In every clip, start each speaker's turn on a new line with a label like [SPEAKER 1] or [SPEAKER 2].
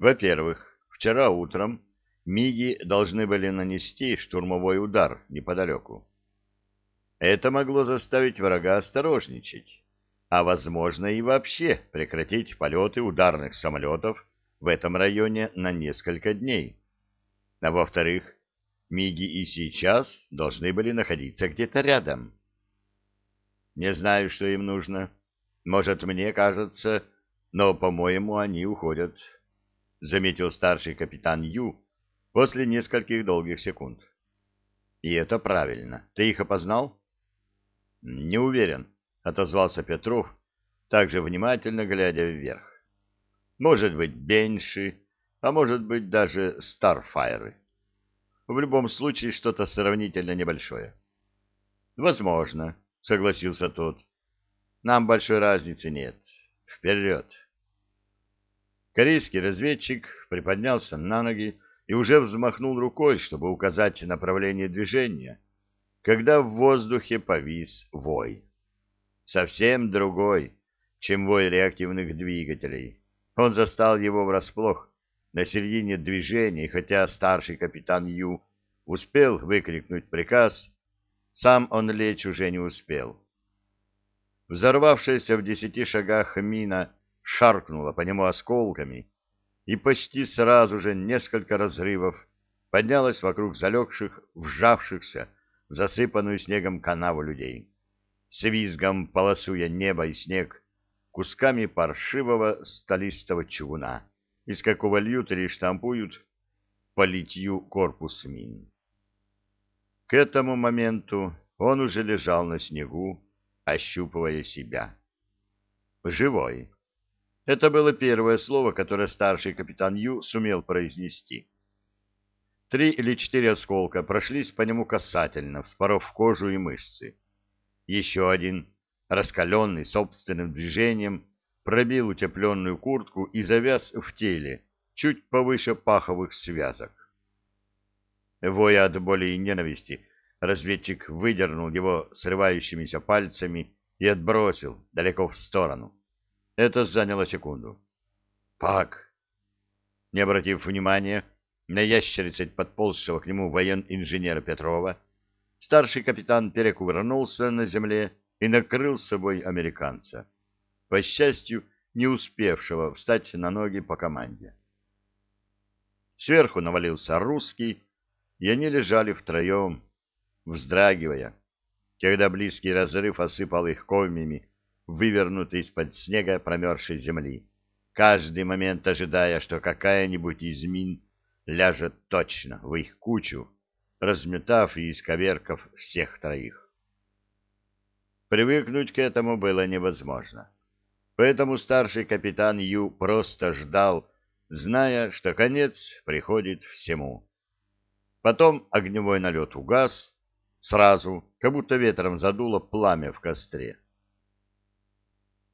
[SPEAKER 1] Во-первых, вчера утром Миги должны были нанести штурмовой удар неподалеку. Это могло заставить врага осторожничать, а, возможно, и вообще прекратить полеты ударных самолетов в этом районе на несколько дней. А во-вторых, Миги и сейчас должны были находиться где-то рядом. Не знаю, что им нужно. Может, мне кажется, но, по-моему, они уходят, — заметил старший капитан Ю после нескольких долгих секунд. — И это правильно. Ты их опознал? — Не уверен, — отозвался Петров, также внимательно глядя вверх. — Может быть, Бенши, а может быть, даже Старфайры. В любом случае, что-то сравнительно небольшое. — Возможно, — согласился тот. — Нам большой разницы нет. Вперед! Корейский разведчик приподнялся на ноги и уже взмахнул рукой, чтобы указать направление движения, когда в воздухе повис вой. Совсем другой, чем вой реактивных двигателей. Он застал его врасплох на середине движения, хотя старший капитан Ю успел выкрикнуть приказ, сам он лечь уже не успел. Взорвавшаяся в десяти шагах мина шаркнула по нему осколками, и почти сразу же несколько разрывов поднялось вокруг залегших, вжавшихся в засыпанную снегом канаву людей. С визгом полосуя небо и снег кусками паршивого столистого чугуна, из какого льют или штампуют по литью корпус мин. К этому моменту он уже лежал на снегу, ощупывая себя. Живой. Это было первое слово, которое старший капитан Ю сумел произнести. Три или четыре осколка прошлись по нему касательно, вспоров кожу и мышцы. Еще один, раскаленный собственным движением, пробил утепленную куртку и завяз в теле, чуть повыше паховых связок. Воя от боли и ненависти, разведчик выдернул его срывающимися пальцами и отбросил далеко в сторону. Это заняло секунду. «Пак!» Не обратив внимания, на ящерицей подползшего к нему воен-инженера Петрова, старший капитан перекувырнулся на земле и накрыл собой американца, по счастью, не успевшего встать на ноги по команде. Сверху навалился русский, и они лежали втроем, вздрагивая, когда близкий разрыв осыпал их комьями, вывернутый из-под снега промерзшей земли, каждый момент ожидая, что какая-нибудь из мин ляжет точно в их кучу, разметав и исковеркав всех троих. Привыкнуть к этому было невозможно. Поэтому старший капитан Ю просто ждал, зная, что конец приходит всему. Потом огневой налет угас, сразу, как будто ветром задуло пламя в костре.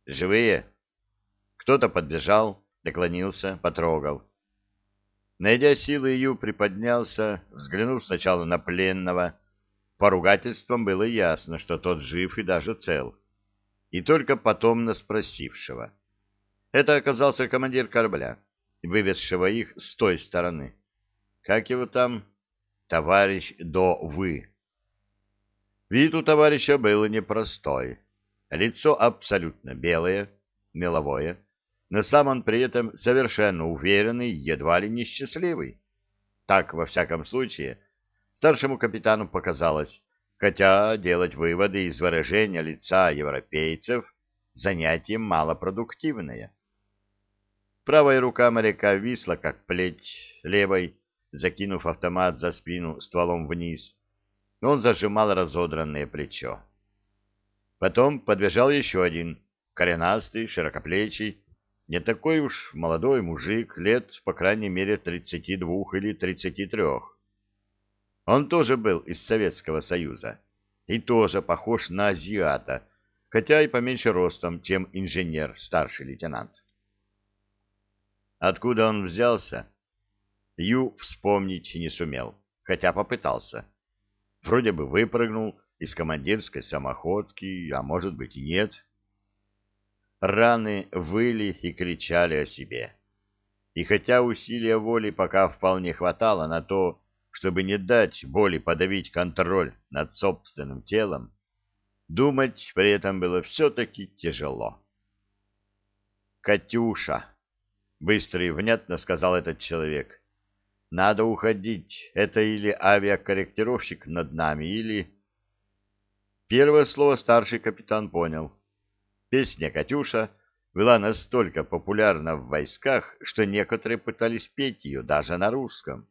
[SPEAKER 1] «Живые?» Кто-то подбежал, наклонился, потрогал. Найдя силы, Ю приподнялся, взглянув сначала на пленного. По ругательствам было ясно, что тот жив и даже цел. И только потом на спросившего. Это оказался командир корабля, вывезшего их с той стороны. Как его там? Товарищ до вы. Вид у товарища был непростой. Лицо абсолютно белое, меловое, но сам он при этом совершенно уверенный, едва ли не счастливый. Так, во всяком случае, старшему капитану показалось, хотя делать выводы из выражения лица европейцев занятие малопродуктивное. Правая рука моряка висла, как плеть, левой, закинув автомат за спину стволом вниз, он зажимал разодранное плечо. Потом подбежал еще один, коренастый, широкоплечий, не такой уж молодой мужик, лет, по крайней мере, тридцати двух или тридцати трех. Он тоже был из Советского Союза и тоже похож на азиата, хотя и поменьше ростом, чем инженер, старший лейтенант. Откуда он взялся, Ю вспомнить не сумел, хотя попытался. Вроде бы выпрыгнул из командирской самоходки, а может быть и нет. Раны выли и кричали о себе. И хотя усилия воли пока вполне хватало на то, чтобы не дать боли подавить контроль над собственным телом, думать при этом было все-таки тяжело. «Катюша!» — быстро и внятно сказал этот человек. «Надо уходить. Это или авиакорректировщик над нами, или...» Первое слово старший капитан понял. Песня «Катюша» была настолько популярна в войсках, что некоторые пытались петь ее даже на русском.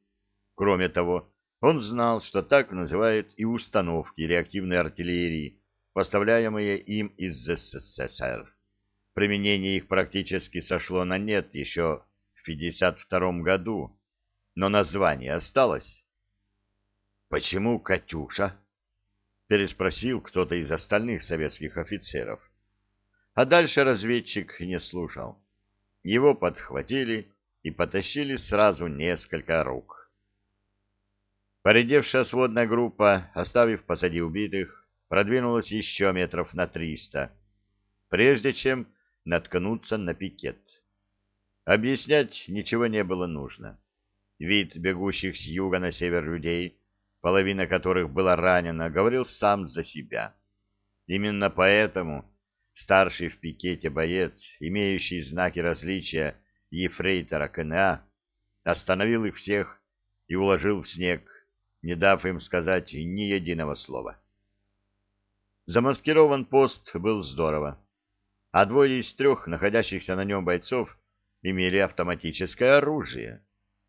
[SPEAKER 1] Кроме того, он знал, что так называют и установки реактивной артиллерии, поставляемые им из СССР. Применение их практически сошло на нет еще в 1952 году, но название осталось. «Почему «Катюша»?» — переспросил кто-то из остальных советских офицеров. А дальше разведчик не слушал. Его подхватили и потащили сразу несколько рук. Поредевшая сводная группа, оставив позади убитых, продвинулась еще метров на триста, прежде чем наткнуться на пикет. Объяснять ничего не было нужно. Вид бегущих с юга на север людей, половина которых была ранена, говорил сам за себя. Именно поэтому старший в пикете боец, имеющий знаки различия ефрейтора КНА, остановил их всех и уложил в снег, не дав им сказать ни единого слова. Замаскирован пост был здорово а двое из трех находящихся на нем бойцов имели автоматическое оружие.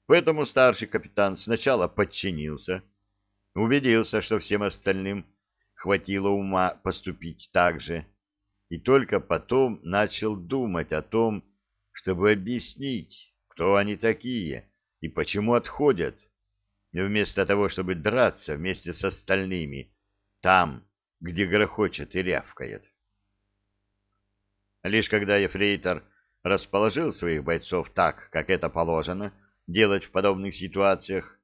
[SPEAKER 1] Поэтому старший капитан сначала подчинился, убедился, что всем остальным хватило ума поступить так же, и только потом начал думать о том, чтобы объяснить, кто они такие и почему отходят, вместо того, чтобы драться вместе с остальными там, где грохочет и рявкает. Лишь когда ефрейтор расположил своих бойцов так, как это положено делать в подобных ситуациях,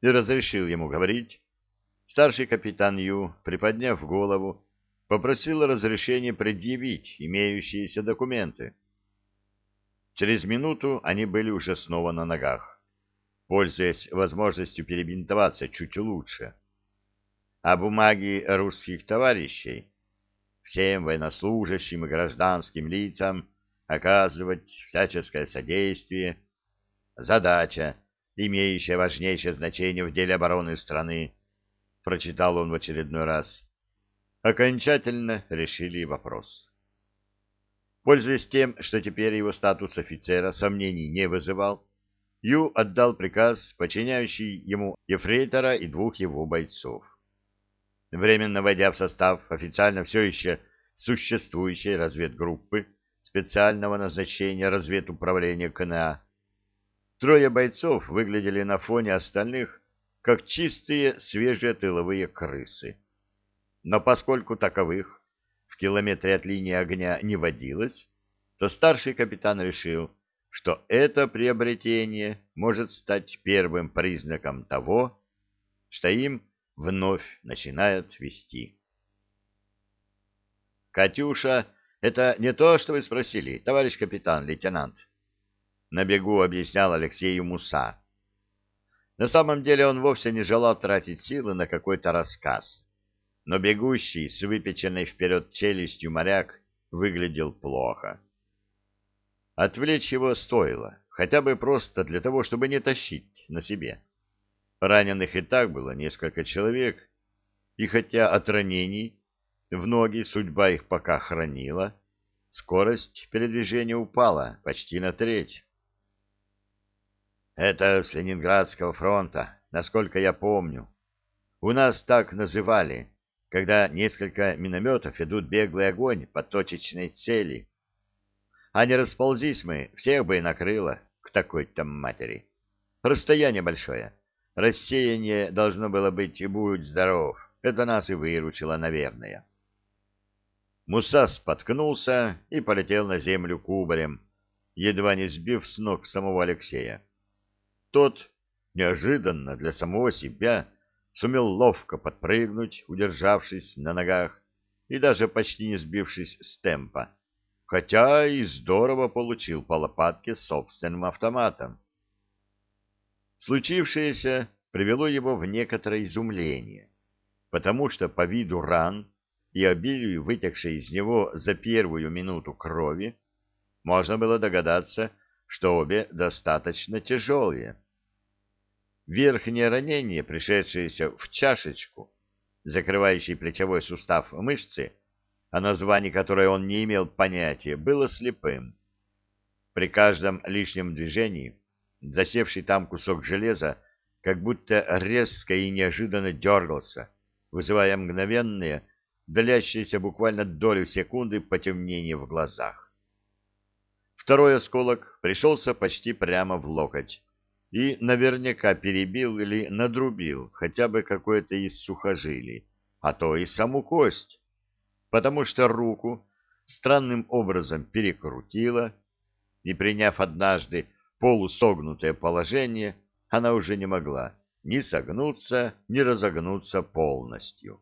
[SPEAKER 1] и разрешил ему говорить, старший капитан Ю, приподняв голову, попросил разрешения предъявить имеющиеся документы. Через минуту они были уже снова на ногах, пользуясь возможностью перебинтоваться чуть лучше. А бумаги русских товарищей всем военнослужащим и гражданским лицам оказывать всяческое содействие. Задача, имеющая важнейшее значение в деле обороны страны, прочитал он в очередной раз. Окончательно решили вопрос. Пользуясь тем, что теперь его статус офицера сомнений не вызывал, Ю отдал приказ, подчиняющий ему ефрейтора и двух его бойцов временно войдя в состав официально все еще существующей разведгруппы специального назначения разведуправления КНА. Трое бойцов выглядели на фоне остальных как чистые свежие тыловые крысы. Но поскольку таковых в километре от линии огня не водилось, то старший капитан решил, что это приобретение может стать первым признаком того, что им вновь начинает вести. «Катюша, это не то, что вы спросили, товарищ капитан-лейтенант», — на бегу объяснял Алексею Муса. На самом деле он вовсе не желал тратить силы на какой-то рассказ, но бегущий с выпеченной вперед челюстью моряк выглядел плохо. Отвлечь его стоило, хотя бы просто для того, чтобы не тащить на себе. Раненых и так было несколько человек, и хотя от ранений в ноги судьба их пока хранила, скорость передвижения упала почти на треть. Это с Ленинградского фронта, насколько я помню. У нас так называли, когда несколько минометов идут беглый огонь по точечной цели. А не расползись мы, всех бы и накрыло к такой-то матери. Расстояние большое. Рассеяние должно было быть и будь здоров. Это нас и выручило, наверное. Муса споткнулся и полетел на землю кубарем, едва не сбив с ног самого Алексея. Тот, неожиданно для самого себя, сумел ловко подпрыгнуть, удержавшись на ногах и даже почти не сбившись с темпа. хотя и здорово получил по лопатке собственным автоматом. Случившееся привело его в некоторое изумление, потому что по виду ран и обилию вытекшей из него за первую минуту крови можно было догадаться, что обе достаточно тяжелые. Верхнее ранение, пришедшееся в чашечку, закрывающей плечевой сустав мышцы, о названии которой он не имел понятия, было слепым. При каждом лишнем движении засевший там кусок железа как будто резко и неожиданно дергался, вызывая мгновенные, длящиеся буквально долю секунды потемнение в глазах. Второй осколок пришелся почти прямо в локоть и наверняка перебил или надрубил хотя бы какое-то из сухожилий, а то и саму кость, потому что руку странным образом перекрутило, и, приняв однажды полусогнутое положение, она уже не могла ни согнуться, ни разогнуться полностью.